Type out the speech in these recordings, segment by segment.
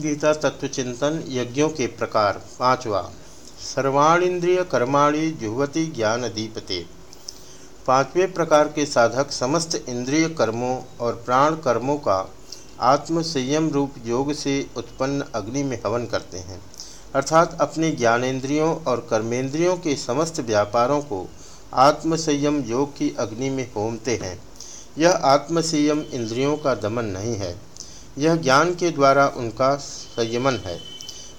गीता तत्व चिंतन यज्ञों के प्रकार। पांचवा, सर्वाणींद्रिय कर्माणी जुहवती ज्ञान दीपते पाँचवें प्रकार के साधक समस्त इंद्रिय कर्मों और प्राण कर्मों का आत्म संयम रूप योग से उत्पन्न अग्नि में हवन करते हैं। अर्थात अपने ज्ञानेन्द्रियों और कर्मेंद्रियों के समस्त व्यापारों को आत्म संयम योग की अग्नि में होमते हैं। यह आत्म संयम इंद्रियों का दमन नहीं है। यह ज्ञान के द्वारा उनका संयमन है।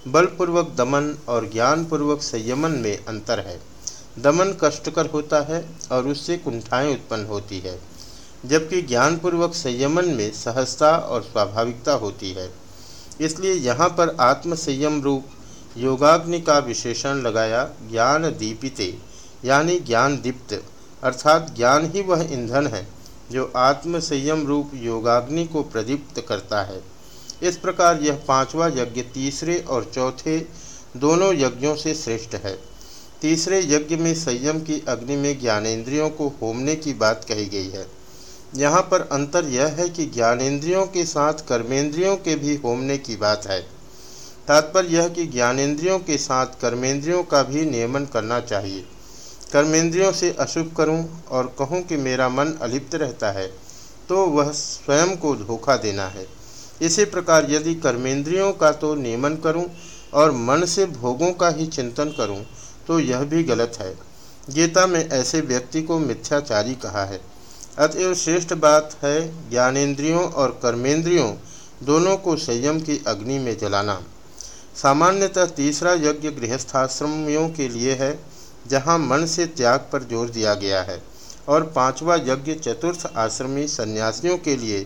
बलपूर्वक दमन और ज्ञानपूर्वक संयमन में अंतर है। दमन कष्टकर होता है और उससे कुंठाएँ उत्पन्न होती है, जबकि ज्ञानपूर्वक संयमन में सहजता और स्वाभाविकता होती है। इसलिए यहाँ पर आत्म संयम रूप योगाग्नि का विशेषण लगाया ज्ञान दीपिते यानी ज्ञान दीप्त अर्थात ज्ञान ही वह ईंधन है जो आत्म संयम रूप योगाग्नि को प्रदीप्त करता है। इस प्रकार यह पांचवा यज्ञ तीसरे और चौथे दोनों यज्ञों से श्रेष्ठ है। तीसरे यज्ञ में संयम की अग्नि में ज्ञानेन्द्रियों को होमने की बात कही गई है। यहाँ पर अंतर यह है कि ज्ञानेन्द्रियों के साथ कर्मेंद्रियों के भी होमने की बात है। तात्पर्य यह कि ज्ञानेन्द्रियों के साथ कर्मेंद्रियों का भी नियमन करना चाहिए। कर्मेंद्रियों से अशुभ करूँ और कहूँ कि मेरा मन अलिप्त रहता है तो वह स्वयं को धोखा देना है। इसी प्रकार यदि कर्मेंद्रियों का तो नियमन करूँ और मन से भोगों का ही चिंतन करूँ तो यह भी गलत है। गीता में ऐसे व्यक्ति को मिथ्याचारी कहा है। अतएव श्रेष्ठ बात है ज्ञानेन्द्रियों और कर्मेंद्रियों दोनों को संयम की अग्नि में जलाना। सामान्यतः तीसरा यज्ञ गृहस्थाश्रमियों के लिए है जहाँ मन से त्याग पर ज़ोर दिया गया है, और पांचवा यज्ञ चतुर्थ आश्रमी सन्यासियों के लिए,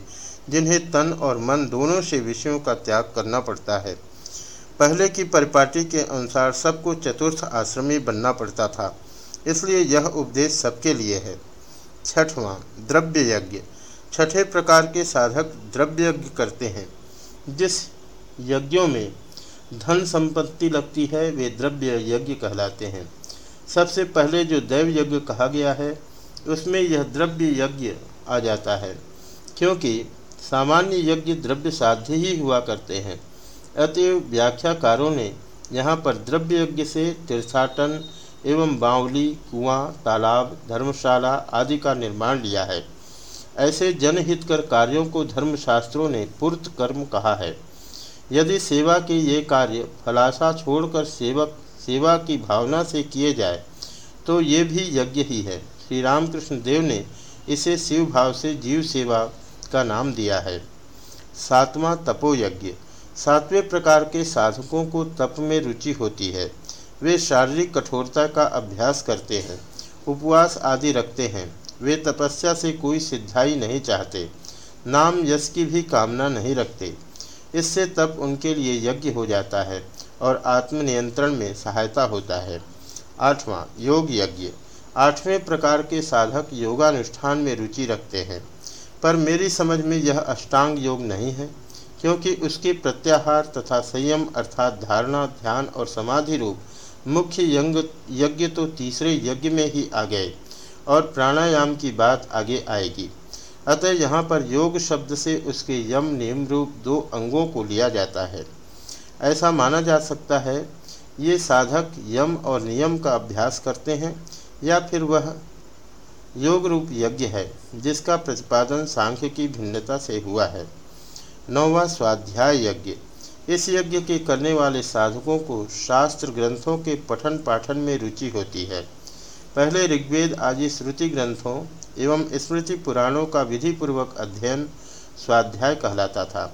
जिन्हें तन और मन दोनों से विषयों का त्याग करना पड़ता है। पहले की परिपाटी के अनुसार सबको चतुर्थ आश्रमी बनना पड़ता था, इसलिए यह उपदेश सबके लिए है। छठवां, द्रव्य यज्ञ। छठे प्रकार के साधक द्रव्य यज्ञ करते हैं, जिस यज्ञों में धन संपत्ति लगती है, वे द्रव्य यज्ञ कहलाते हैं। सबसे पहले जो दैव यज्ञ कहा गया है, उसमें यह द्रव्य यज्ञ आ जाता है, क्योंकि सामान्य यज्ञ द्रव्य साध्य ही हुआ करते हैं। अतएव व्याख्याकारों ने यहाँ पर द्रव्य यज्ञ से तीर्थाटन एवं बावली, कुआँ, तालाब, धर्मशाला आदि का निर्माण लिया है। ऐसे जनहितकर कार्यों को धर्मशास्त्रों ने पूर्त कर्म कहा है। यदि सेवा के ये कार्य फलासा छोड़कर सेवक सेवा की भावना से किए जाए तो ये भी यज्ञ ही है। श्री रामकृष्ण देव ने इसे शिव भाव से जीव सेवा का नाम दिया है। सातवां तपो यज्ञ सातवें प्रकार के साधकों को तप में रुचि होती है। वे शारीरिक कठोरता का अभ्यास करते हैं, उपवास आदि रखते हैं। वे तपस्या से कोई सिद्धाई नहीं चाहते, नाम यश की भी कामना नहीं रखते। इससे तप उनके लिए यज्ञ हो जाता है। और आत्मनियंत्रण में सहायता होता है। आठवां योग यज्ञ आठवें प्रकार के साधक योगानुष्ठान में रुचि रखते हैं। पर मेरी समझ में यह अष्टांग योग नहीं है, क्योंकि उसके प्रत्याहार तथा संयम अर्थात धारणा, ध्यान और समाधि रूप मुख्य यंग, यज्ञ तो तीसरे यज्ञ में ही आ गए और प्राणायाम की बात आगे आएगी। अतः यहाँ पर योग शब्द से उसके यम नियम रूप दो अंगों को लिया जाता है। ऐसा माना जा सकता है, ये साधक यम और नियम का अभ्यास करते हैं, या फिर वह योग रूप यज्ञ है, जिसका प्रतिपादन सांख्य की भिन्नता से हुआ है। नौवा स्वाध्याय यज्ञ। इस यज्ञ के करने वाले साधकों को शास्त्र ग्रंथों के पठन पाठन में रुचि होती है। पहले ऋग्वेद आदि श्रुति ग्रंथों एवं स्मृति पुराणों का विधिपूर्वक अध्ययन स्वाध्याय कहलाता था।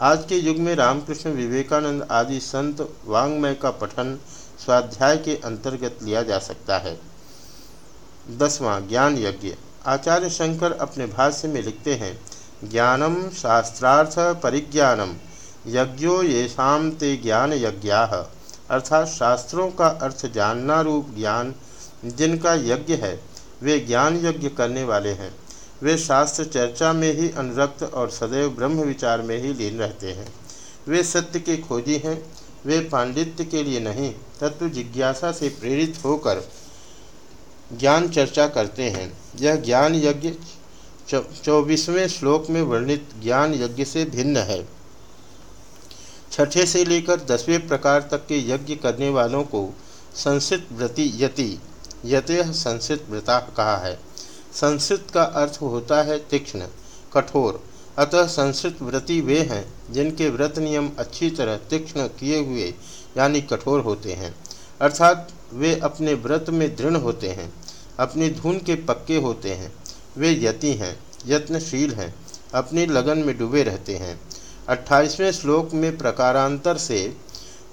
आज के युग में रामकृष्ण विवेकानंद आदि संत वांग्मय का पठन स्वाध्याय के अंतर्गत लिया जा सकता है। दसवां, ज्ञान यज्ञ। आचार्य शंकर अपने भाष्य में लिखते हैं, ज्ञानम शास्त्रार्थ परिज्ञानम, यज्ञो येषाम ते ज्ञान यज्ञा। अर्थात शास्त्रों का अर्थ जानना रूप ज्ञान, जिनका यज्ञ है, वे ज्ञान यज्ञ करने वाले हैं। वे शास्त्र चर्चा में ही अनुरक्त और सदैव ब्रह्म विचार में ही लीन रहते हैं। वे सत्य के खोजी हैं, वे पांडित्य के लिए नहीं, तत्व जिज्ञासा से प्रेरित होकर ज्ञान चर्चा करते हैं। यह ज्ञान यज्ञ चौबीसवें श्लोक में वर्णित ज्ञान यज्ञ से भिन्न है। छठे से लेकर दसवें प्रकार तक के यज्ञ करने वालों को संसित व्रति यति यते संसित व्रता कहा है। संसित का अर्थ होता है तीक्ष्ण, कठोर। अतः संस्कृत व्रति वे हैं, जिनके व्रत नियम अच्छी तरह तीक्ष्ण किए हुए, यानी कठोर होते हैं। अर्थात वे अपने व्रत में दृढ़ होते हैं, अपनी धुन के पक्के होते हैं। वे यति हैं, यत्नशील हैं, अपनी लगन में डूबे रहते हैं। अट्ठाईसवें श्लोक में प्रकारांतर से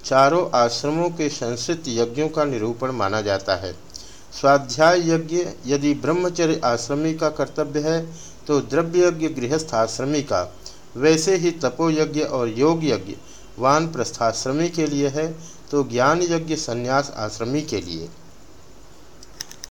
चारों आश्रमों के संस्कृत यज्ञों का निरूपण माना जाता है। स्वाध्याय यज्ञ यदि ब्रह्मचर्य आश्रमी का कर्तव्य है तो द्रव्य यज्ञ गृहस्थ आश्रमी का। वैसे ही तपोयज्ञ और योग यज्ञ वान प्रस्थाश्रमी के लिए है तो ज्ञान यज्ञ संन्यास आश्रमी के लिए।